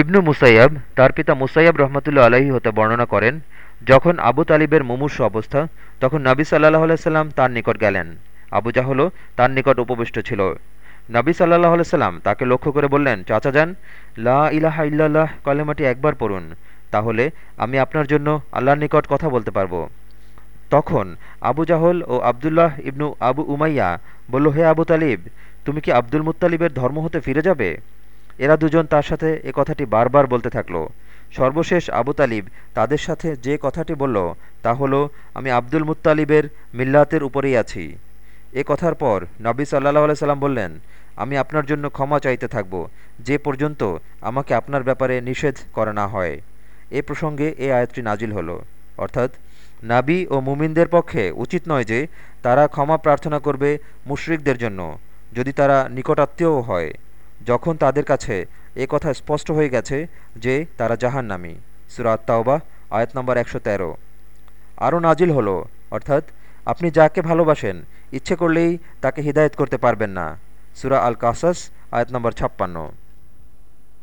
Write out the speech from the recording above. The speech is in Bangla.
ইবনু মুসাইয়াব, তার পিতা মুসাইয়াব রহমতুল্লা আলাহি হতে বর্ণনা করেন, যখন আবু তালিবের মুমূর্ষ অবস্থা, তখন নবী সাল্লাহ আলাইসাল্লাম তার নিকট গেলেন। আবু জাহলও তার নিকট উপবিষ্ট ছিল। নবী সাল্লাহ আলাইসাল্লাম তাকে লক্ষ্য করে বললেন, চাচা যান, লা ইলাহা ইল্লাল্লাহ কলেমাটি একবার পড়ুন, তাহলে আমি আপনার জন্য আল্লাহর নিকট কথা বলতে পারব। তখন আবু জাহল ও আবদুল্লাহ ইবনু আবু উমাইয়া বলল, হে আবু তালিব, তুমি কি আব্দুল মুত্তালিবের ধর্ম হতে ফিরে যাবে? এরা দুজন তার সাথে এ কথাটি বারবার বলতে থাকল। সর্বশেষ আবু তালিব তাদের সাথে যে কথাটি বলল, তা হলো, আমি আব্দুল মুত্তালিবের মিল্লাতের উপরেই আছি। এ কথার পর নবী সাল্লাহ আলাইসাল্লাম বললেন, আমি আপনার জন্য ক্ষমা চাইতে থাকব, যে পর্যন্ত আমাকে আপনার ব্যাপারে নিষেধ করা না হয়। এ প্রসঙ্গে এ আয়াতটি নাজিল হলো। অর্থাৎ, নাবি ও মুমিনদের পক্ষে উচিত নয় যে তারা ক্ষমা প্রার্থনা করবে মুশরিকদের জন্য, যদি তারা নিকটাত্মীয়ও হয়। যখন তাদের কাছে এ কথা স্পষ্ট হয়ে গেছে যে তারা জাহান্নামী। সুরাত তাওবা আয়াত নম্বর একশো তেরো। আরও নাজিল হলো, অর্থাৎ, আপনি যাকে ভালোবাসেন, ইচ্ছে করলেই তাকে হিদায়ত করতে পারবেন না। সুরা আল কাসাস আয়াত নম্বর ছাপ্পান্ন।